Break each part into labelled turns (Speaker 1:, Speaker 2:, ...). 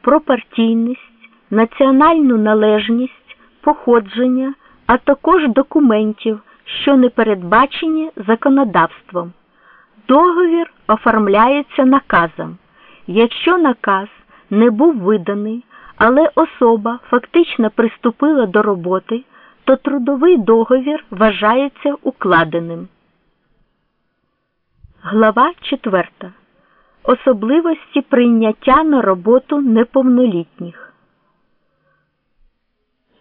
Speaker 1: про партійність, національну належність, походження, а також документів, що не передбачені законодавством. Договір оформляється наказом. Якщо наказ не був виданий, але особа фактично приступила до роботи, то трудовий договір вважається укладеним. Глава 4. Особливості прийняття на роботу неповнолітніх.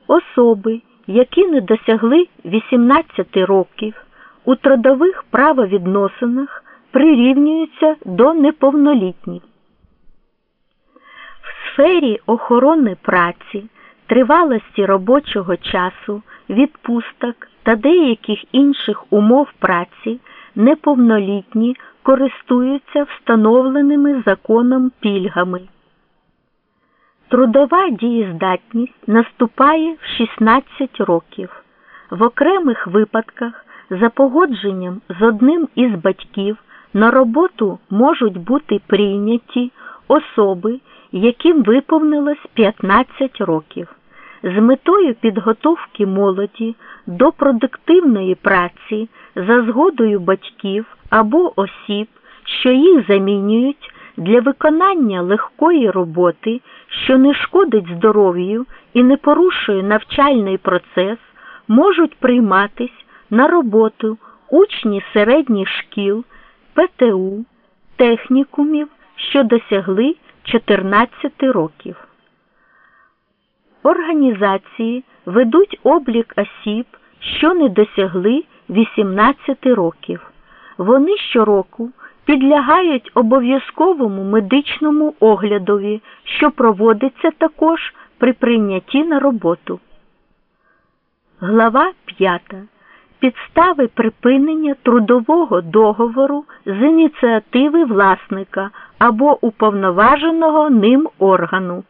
Speaker 1: Особи, які не досягли 18 років, у трудових правовідносинах прирівнюються до неповнолітніх. В сфері охорони праці, тривалості робочого часу, відпусток та деяких інших умов праці неповнолітні користуються встановленими законом пільгами. Трудова дієздатність наступає в 16 років. В окремих випадках за погодженням з одним із батьків на роботу можуть бути прийняті особи, яким виповнилось 15 років. З метою підготовки молоді до продуктивної праці за згодою батьків або осіб, що їх замінюють для виконання легкої роботи, що не шкодить здоров'ю і не порушує навчальний процес, можуть прийматись на роботу учні середніх шкіл, ПТУ, технікумів, що досягли 14 років. Організації ведуть облік осіб, що не досягли 18 років. Вони щороку підлягають обов'язковому медичному оглядові, що проводиться також при прийнятті на роботу. Глава 5. Підстави припинення трудового договору з ініціативи власника або уповноваженого ним органу.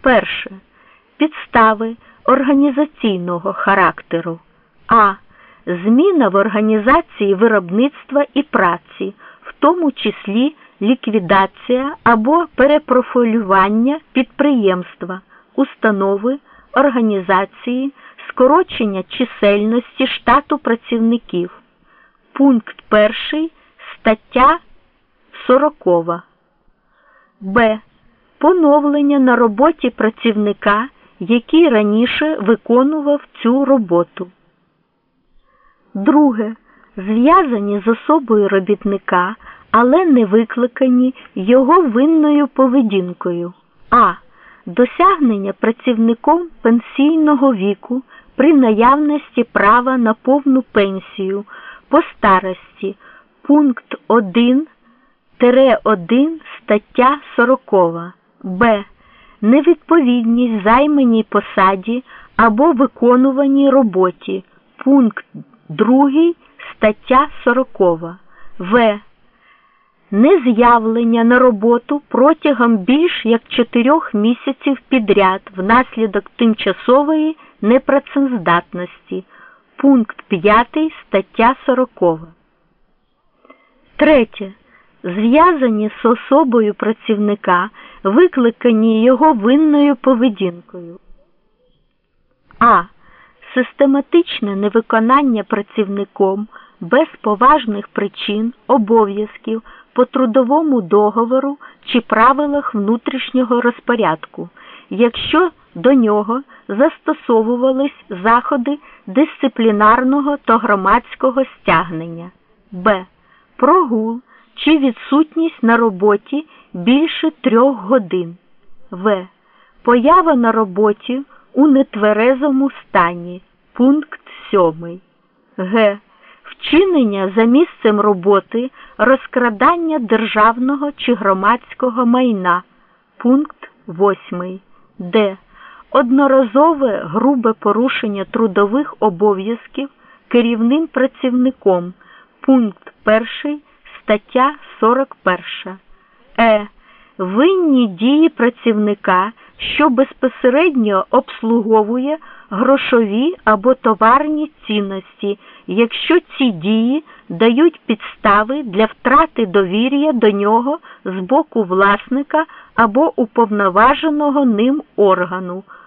Speaker 1: Перше. Підстави організаційного характеру. А. Зміна в організації виробництва і праці, в тому числі ліквідація або перепрофілювання підприємства, установи, організації, скорочення чисельності штату працівників. Пункт 1 стаття 40. Б. Поновлення на роботі працівника, який раніше виконував цю роботу. Друге. Зв'язані з особою робітника, але не викликані його винною поведінкою. А. Досягнення працівником пенсійного віку при наявності права на повну пенсію по старості. Пункт 1 1 стаття 40. Б. Невідповідність займаній посаді або виконуваній роботі. Пункт 2 стаття 40. В. Нез'явлення на роботу протягом більш як 4 місяців підряд внаслідок тимчасової непрацездатності. Пункт 5 стаття 40. Третє. Зв'язані з особою працівника, викликані його винною поведінкою. А. Систематичне невиконання працівником без поважних причин обов'язків по трудовому договору чи правилах внутрішнього розпорядку, якщо до нього застосовувались заходи дисциплінарного та громадського стягнення, б. Прогул чи відсутність на роботі більше трьох годин, в. Поява на роботі у нетверезому стані. Пункт 7. Г. Вчинення за місцем роботи розкрадання державного чи громадського майна. Пункт 8. Д. Одноразове грубе порушення трудових обов'язків керівним працівником. Пункт 1 стаття 41. Е. Винні дії працівника, що безпосередньо обслуговує грошові або товарні цінності, якщо ці дії дають підстави для втрати довір'я до нього з боку власника або уповноваженого ним органу.